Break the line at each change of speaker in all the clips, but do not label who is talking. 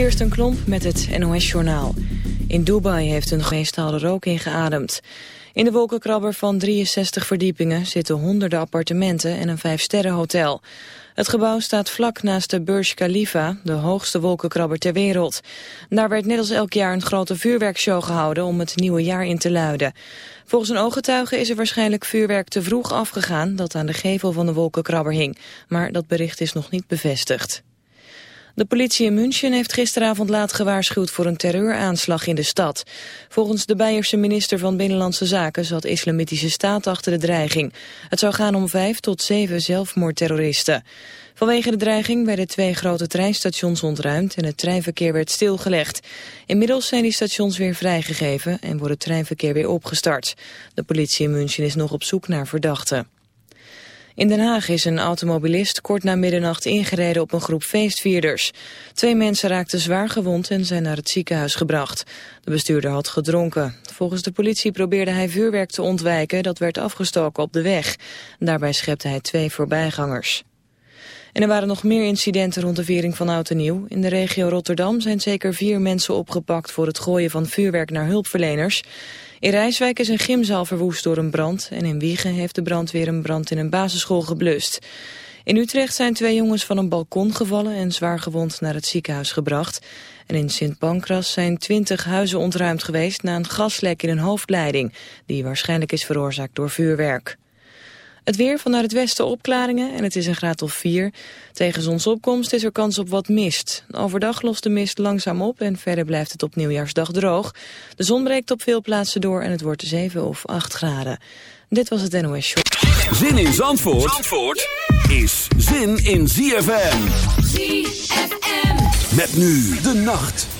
Kirsten Klomp met het NOS-journaal. In Dubai heeft een geestaalde rook ingeademd. In de wolkenkrabber van 63 verdiepingen zitten honderden appartementen en een vijfsterrenhotel. Het gebouw staat vlak naast de Burj Khalifa, de hoogste wolkenkrabber ter wereld. Daar werd net als elk jaar een grote vuurwerkshow gehouden om het nieuwe jaar in te luiden. Volgens een ooggetuige is er waarschijnlijk vuurwerk te vroeg afgegaan dat aan de gevel van de wolkenkrabber hing. Maar dat bericht is nog niet bevestigd. De politie in München heeft gisteravond laat gewaarschuwd voor een terreuraanslag in de stad. Volgens de Beierse minister van Binnenlandse Zaken zat islamitische staat achter de dreiging. Het zou gaan om vijf tot zeven zelfmoordterroristen. Vanwege de dreiging werden twee grote treinstations ontruimd en het treinverkeer werd stilgelegd. Inmiddels zijn die stations weer vrijgegeven en wordt het treinverkeer weer opgestart. De politie in München is nog op zoek naar verdachten. In Den Haag is een automobilist kort na middernacht ingereden op een groep feestvierders. Twee mensen raakten zwaar gewond en zijn naar het ziekenhuis gebracht. De bestuurder had gedronken. Volgens de politie probeerde hij vuurwerk te ontwijken dat werd afgestoken op de weg. Daarbij schepte hij twee voorbijgangers. En er waren nog meer incidenten rond de viering van Oud en Nieuw. In de regio Rotterdam zijn zeker vier mensen opgepakt voor het gooien van vuurwerk naar hulpverleners. In Rijswijk is een gymzaal verwoest door een brand en in Wiegen heeft de brandweer een brand in een basisschool geblust. In Utrecht zijn twee jongens van een balkon gevallen en zwaar gewond naar het ziekenhuis gebracht. En in Sint Pancras zijn twintig huizen ontruimd geweest na een gaslek in een hoofdleiding, die waarschijnlijk is veroorzaakt door vuurwerk. Het weer vanuit het westen opklaringen en het is een graad of 4. Tegen zonsopkomst is er kans op wat mist. Overdag lost de mist langzaam op en verder blijft het op nieuwjaarsdag droog. De zon breekt op veel plaatsen door en het wordt 7 of 8 graden. Dit was het NOS Show.
Zin in Zandvoort, Zandvoort is zin in ZFM.
ZFM.
Met nu de nacht.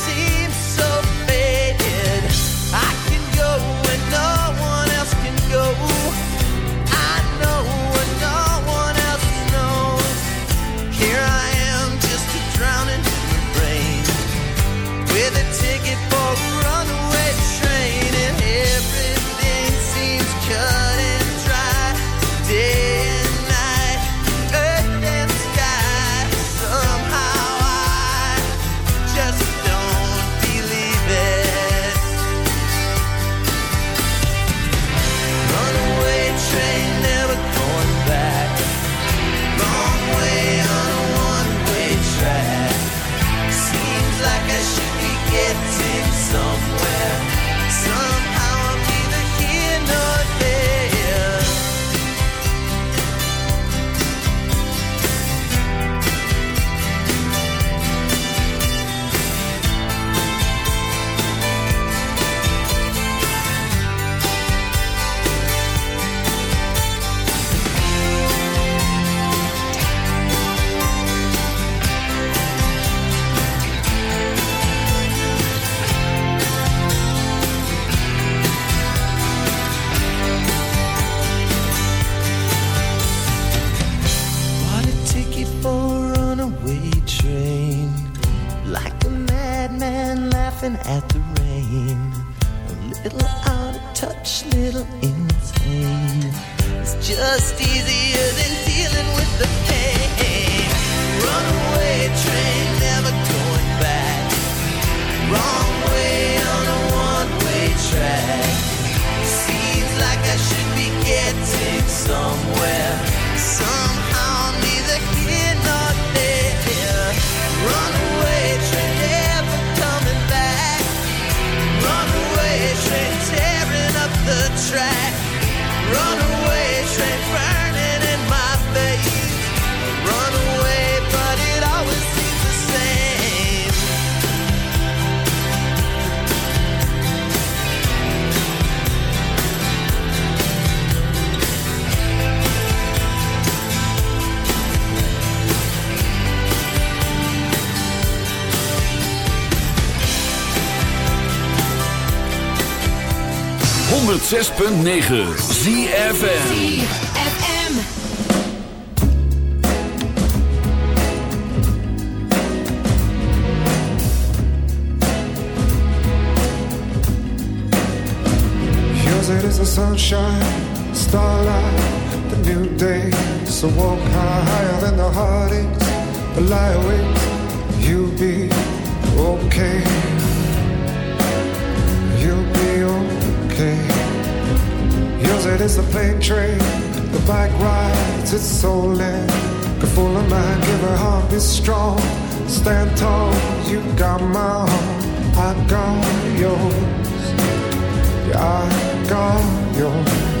106.9 ZFN it
is the sunshine, starlight, the new day. So walk higher than the heartaches, the lie awake, you'll be okay. You'll be okay. Buzzard is the plane train, the bike rides its so lit. Could fool a man, give her heart be strong. Stand tall, you got my heart, I got yours. Yeah, I got yours.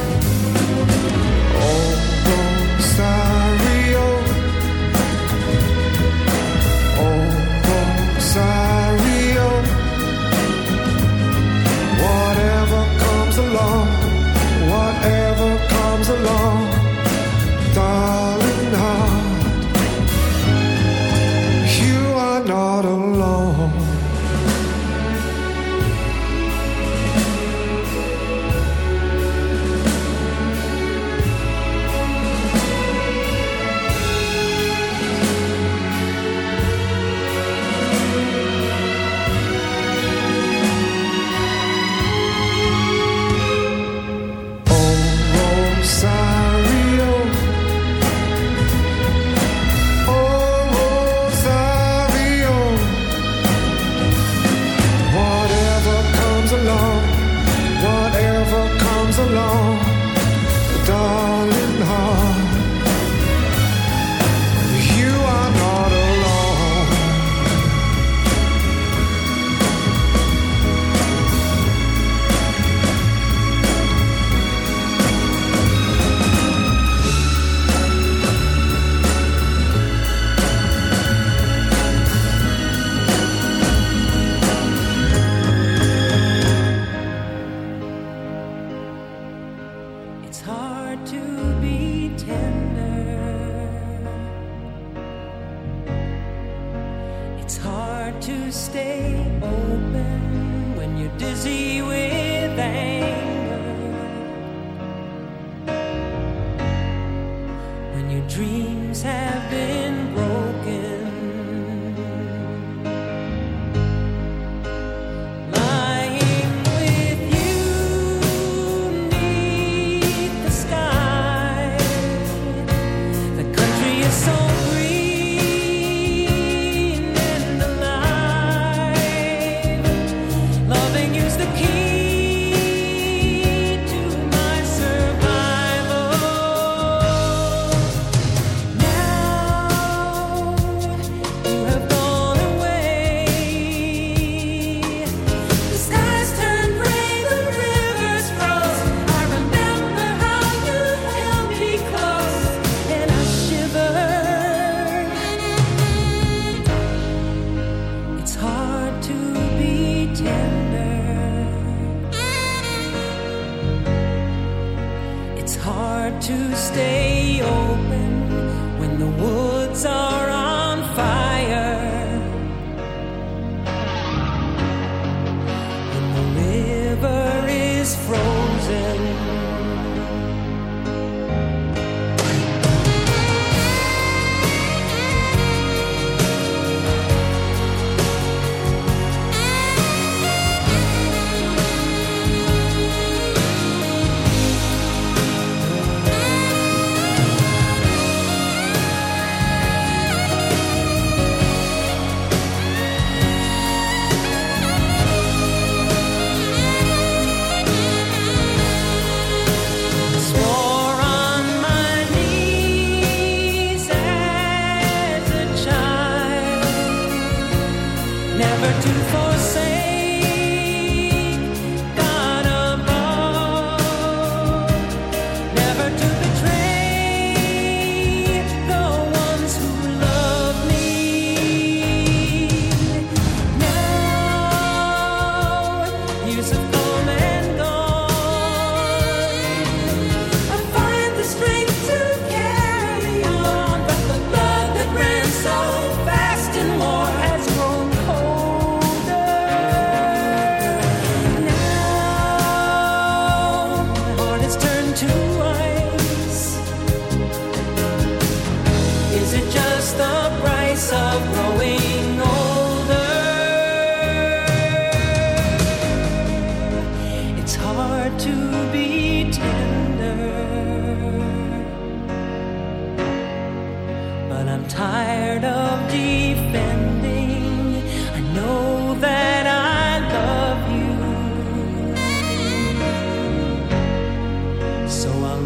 along, whatever comes along, darling.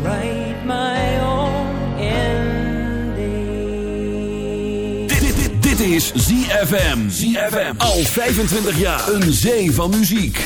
write my own ending.
Dit, dit, dit, dit is ZFM. ZFM. Al 25 jaar. Een zee van muziek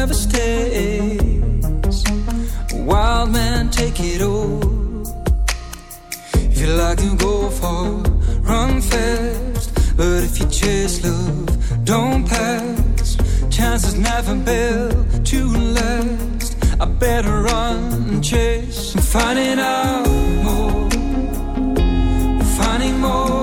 Never
stays. Wild man, take it all. If you like to go far, run fast. But if you chase love, don't pass. Chances never built to last. I better run and chase and finding out more finding more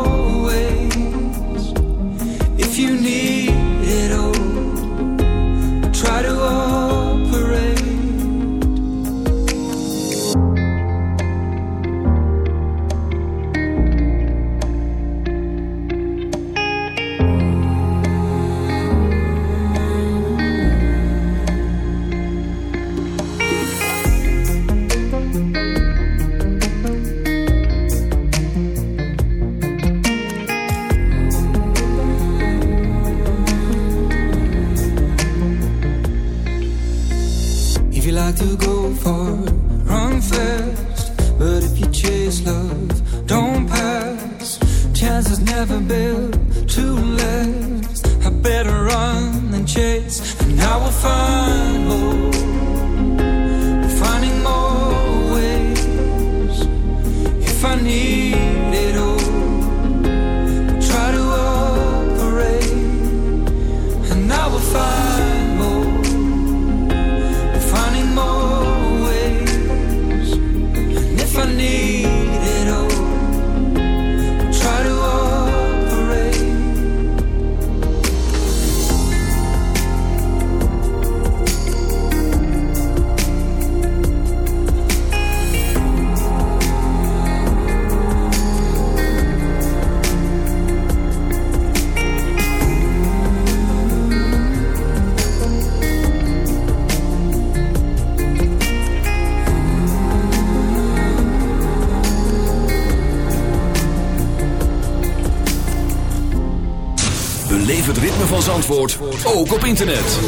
Zandvoort ook op internet.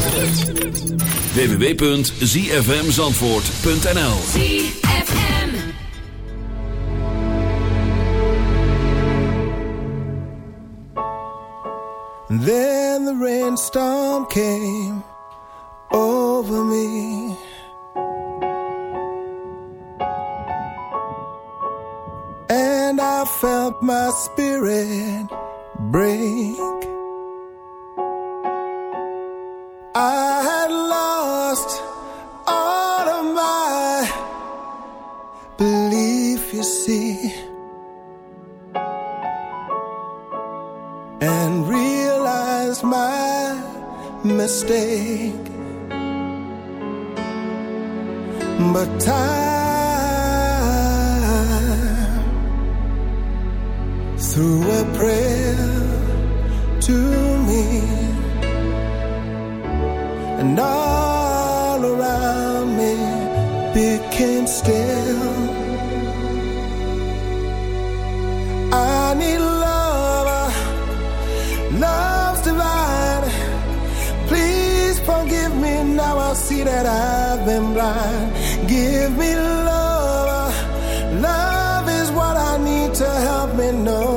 www.zfmzandvoort.nl
ZFM.
Then the rainstorm came over me. And I felt my spirit break. I had lost all of my belief, you see. and realize my mistake. But time threw a prayer to me, and all around me became still. I need love, love's divine. Please forgive me now. I see that I've been blind. Give me love, love is what I need to help me know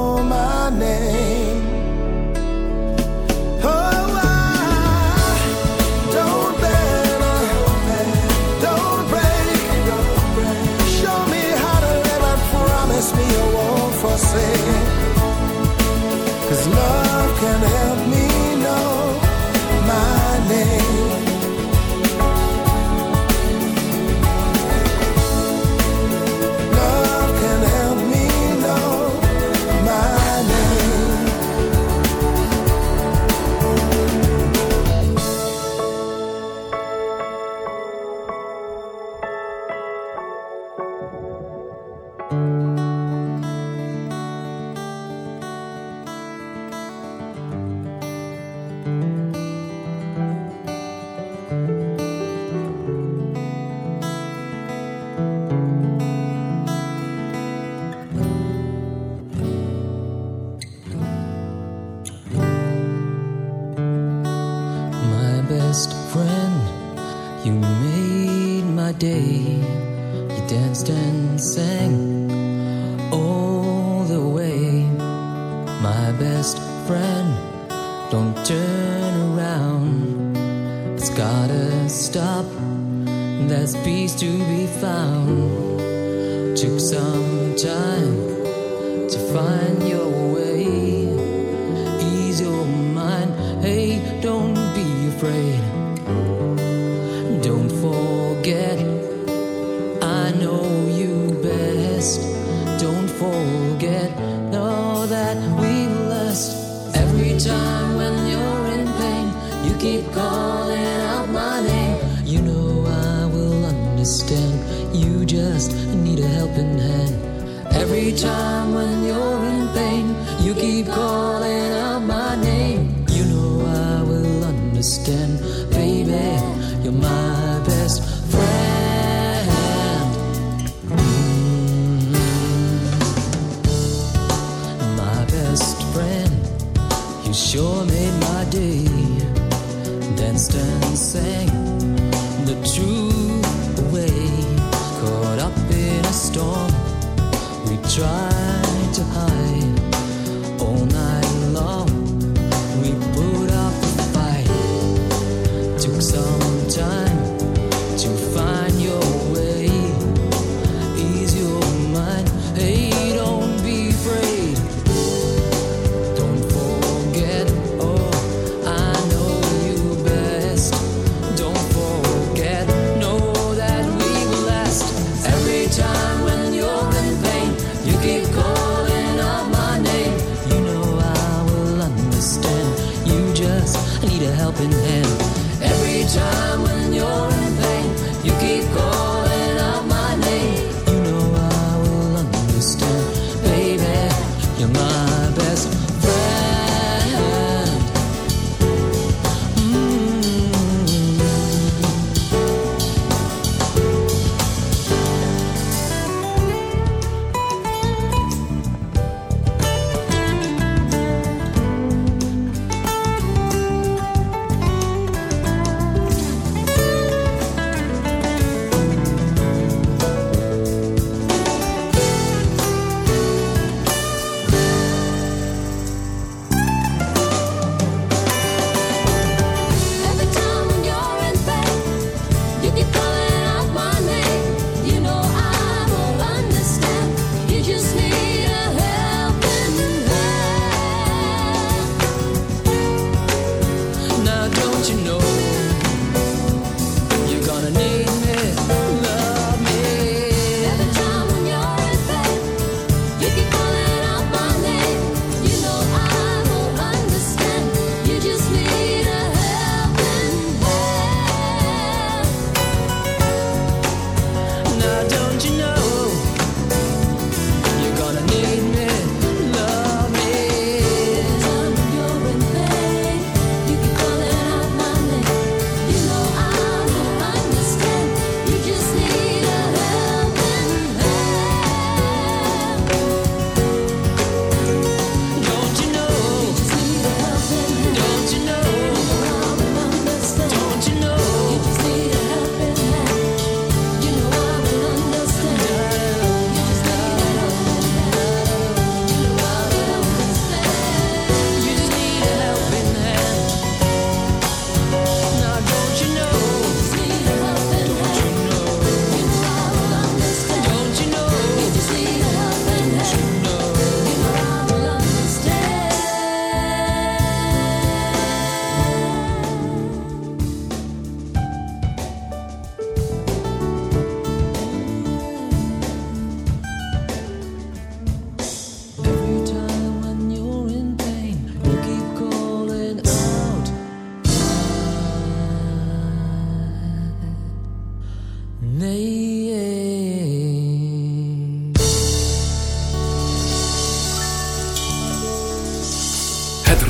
helping hand. Every time when you're in pain, you keep calling. try.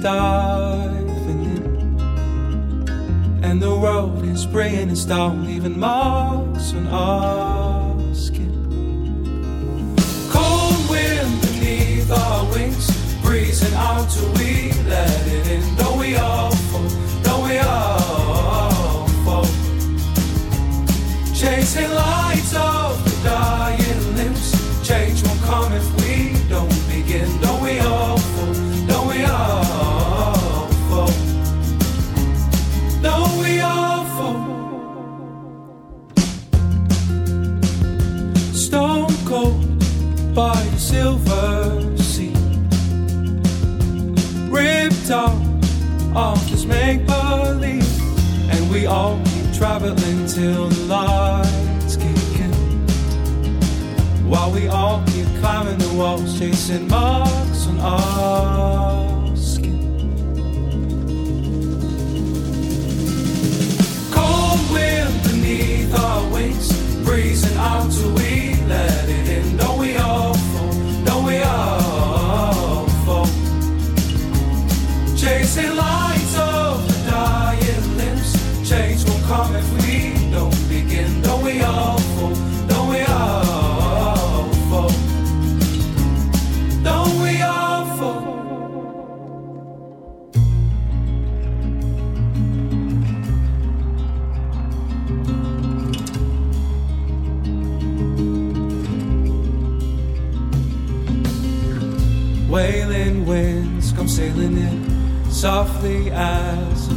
diving in, and the road is spraying its stone, leaving marks on us.